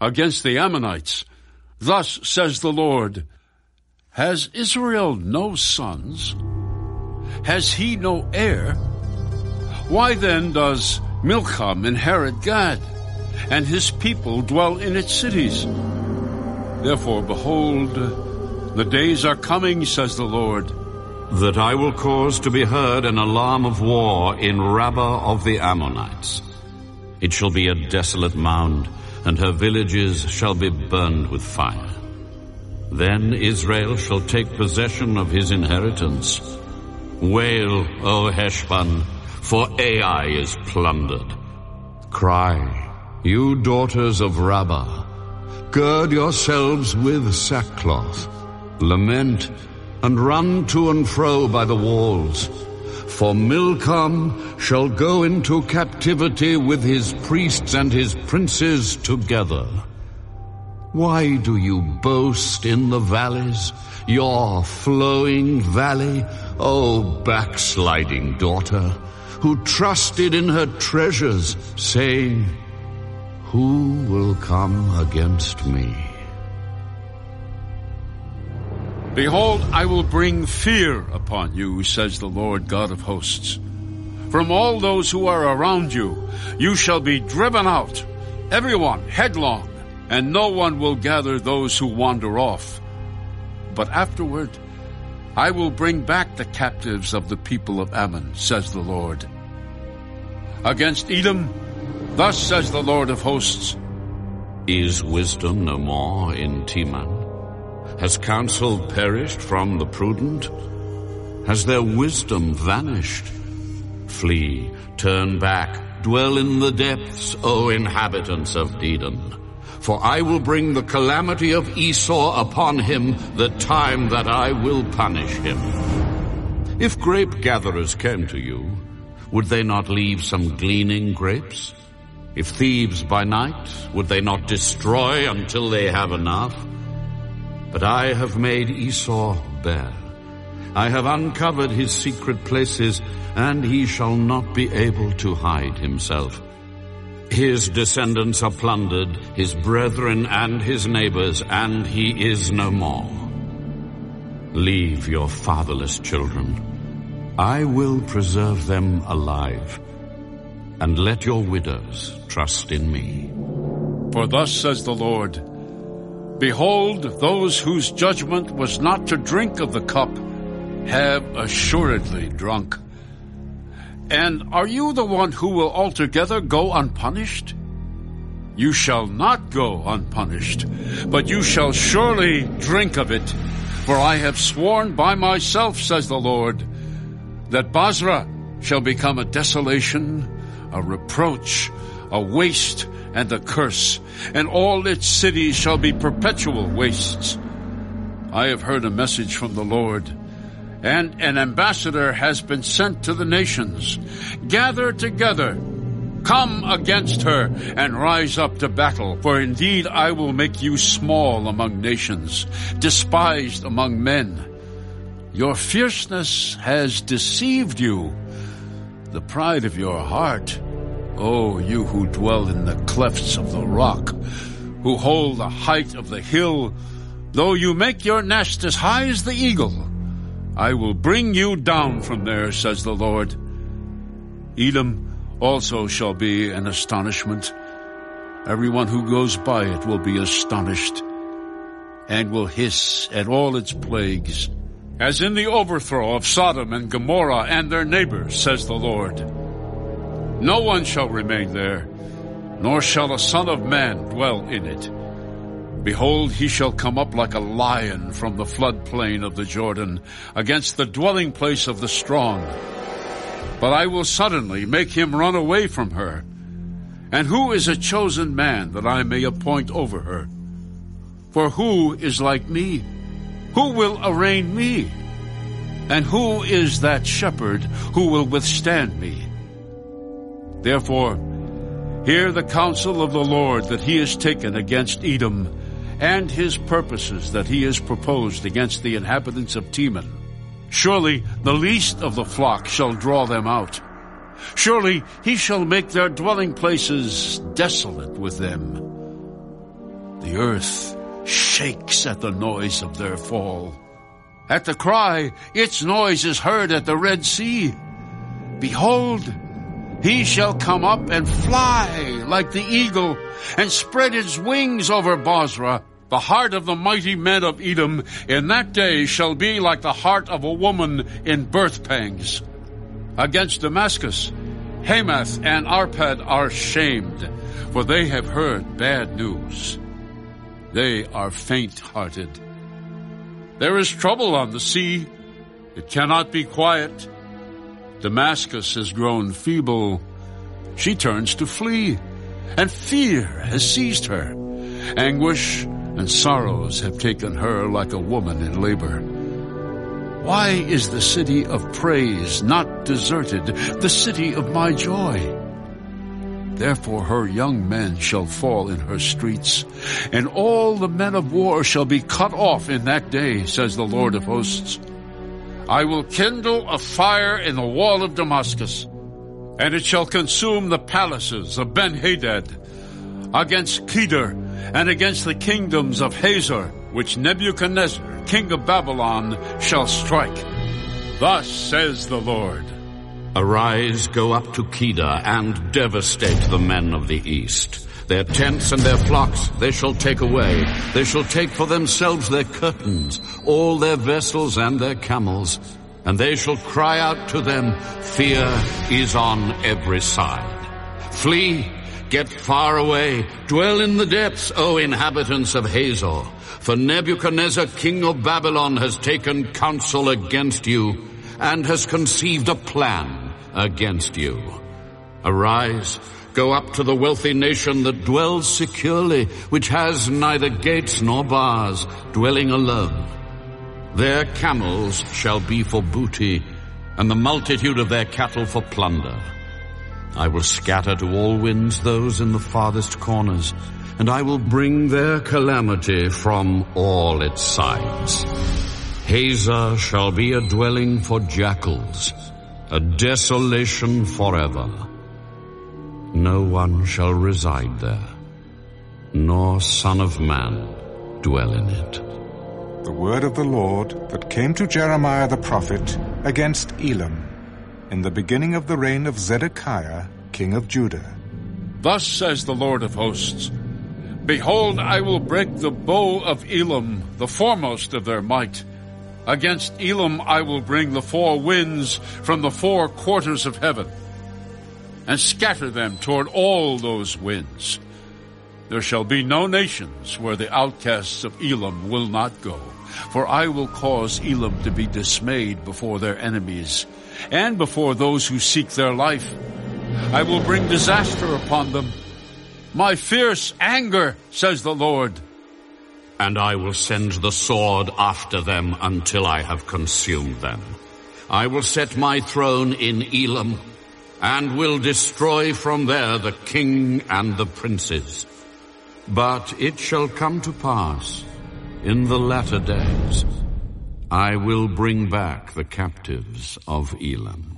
against the Ammonites. Thus says the Lord, Has Israel no sons? Has he no heir? Why then does Milcom inherit Gad, and his people dwell in its cities? Therefore, behold, the days are coming, says the Lord, that I will cause to be heard an alarm of war in Rabbah of the Ammonites. It shall be a desolate mound, and her villages shall be burned with fire. Then Israel shall take possession of his inheritance. Wail, O Heshbon, for Ai is plundered. Cry, you daughters of Rabbah, gird yourselves with sackcloth. Lament and run to and fro by the walls. For Milcom shall go into captivity with his priests and his princes together. Why do you boast in the valleys, your flowing valley, O backsliding daughter, who trusted in her treasures, saying, Who will come against me? Behold, I will bring fear upon you, says the Lord God of hosts. From all those who are around you, you shall be driven out, everyone headlong, and no one will gather those who wander off. But afterward, I will bring back the captives of the people of Ammon, says the Lord. Against Edom, thus says the Lord of hosts, Is wisdom no more in Teman? Has counsel perished from the prudent? Has their wisdom vanished? Flee, turn back, dwell in the depths, O inhabitants of Dedan. For I will bring the calamity of Esau upon him, the time that I will punish him. If grape gatherers came to you, would they not leave some gleaning grapes? If thieves by night, would they not destroy until they have enough? But I have made Esau bare. I have uncovered his secret places, and he shall not be able to hide himself. His descendants are plundered, his brethren and his neighbors, and he is no more. Leave your fatherless children. I will preserve them alive, and let your widows trust in me. For thus says the Lord, Behold, those whose judgment was not to drink of the cup have assuredly drunk. And are you the one who will altogether go unpunished? You shall not go unpunished, but you shall surely drink of it. For I have sworn by myself, says the Lord, that Bozrah shall become a desolation, a reproach, a waste, and a curse, and all its cities shall be perpetual wastes. I have heard a message from the Lord, and an ambassador has been sent to the nations. Gather together, come against her, and rise up to battle, for indeed I will make you small among nations, despised among men. Your fierceness has deceived you, the pride of your heart Oh, you who dwell in the clefts of the rock, who hold the height of the hill, though you make your nest as high as the eagle, I will bring you down from there, says the Lord. Edom also shall be an astonishment. Everyone who goes by it will be astonished and will hiss at all its plagues, as in the overthrow of Sodom and Gomorrah and their neighbors, says the Lord. No one shall remain there, nor shall a son of man dwell in it. Behold, he shall come up like a lion from the floodplain of the Jordan against the dwelling place of the strong. But I will suddenly make him run away from her. And who is a chosen man that I may appoint over her? For who is like me? Who will arraign me? And who is that shepherd who will withstand me? Therefore, hear the counsel of the Lord that he has taken against Edom, and his purposes that he has proposed against the inhabitants of Teman. Surely the least of the flock shall draw them out. Surely he shall make their dwelling places desolate with them. The earth shakes at the noise of their fall. At the cry, its noise is heard at the Red Sea. Behold, he shall come up and fly like the eagle and spread his wings over Bozrah. The heart of the mighty men of Edom in that day shall be like the heart of a woman in birth pangs. Against Damascus, Hamath and Arpad are shamed, for they have heard bad news. They are faint-hearted. There is trouble on the sea. It cannot be quiet. Damascus has grown feeble. She turns to flee, and fear has seized her. Anguish and sorrows have taken her like a woman in labor. Why is the city of praise not deserted, the city of my joy? Therefore her young men shall fall in her streets, and all the men of war shall be cut off in that day, says the Lord of hosts. I will kindle a fire in the wall of Damascus, and it shall consume the palaces of Ben-Hadad against Kedar and against the kingdoms of Hazor, which Nebuchadnezzar, king of Babylon, shall strike. Thus says the Lord. Arise, go up to Kedar, and devastate the men of the east. Their tents and their flocks they shall take away. They shall take for themselves their curtains, all their vessels and their camels. And they shall cry out to them, Fear is on every side. Flee, get far away, dwell in the depths, O inhabitants of Hazor. For Nebuchadnezzar, king of Babylon, has taken counsel against you and has conceived a plan against you. Arise, Go up to the wealthy nation that dwells securely, which has neither gates nor bars, dwelling alone. Their camels shall be for booty, and the multitude of their cattle for plunder. I will scatter to all winds those in the farthest corners, and I will bring their calamity from all its sides. Hazor shall be a dwelling for jackals, a desolation forever. No one shall reside there, nor son of man dwell in it. The word of the Lord that came to Jeremiah the prophet against Elam in the beginning of the reign of Zedekiah, king of Judah. Thus says the Lord of hosts, Behold, I will break the bow of Elam, the foremost of their might. Against Elam I will bring the four winds from the four quarters of heaven and scatter them toward all those winds. There shall be no nations where the outcasts of Elam will not go, for I will cause Elam to be dismayed before their enemies and before those who seek their life. I will bring disaster upon them. My fierce anger, says the Lord. And I will send the sword after them until I have consumed them. I will set my throne in Elam and will destroy from there the king and the princes. But it shall come to pass in the latter days, I will bring back the captives of Elam.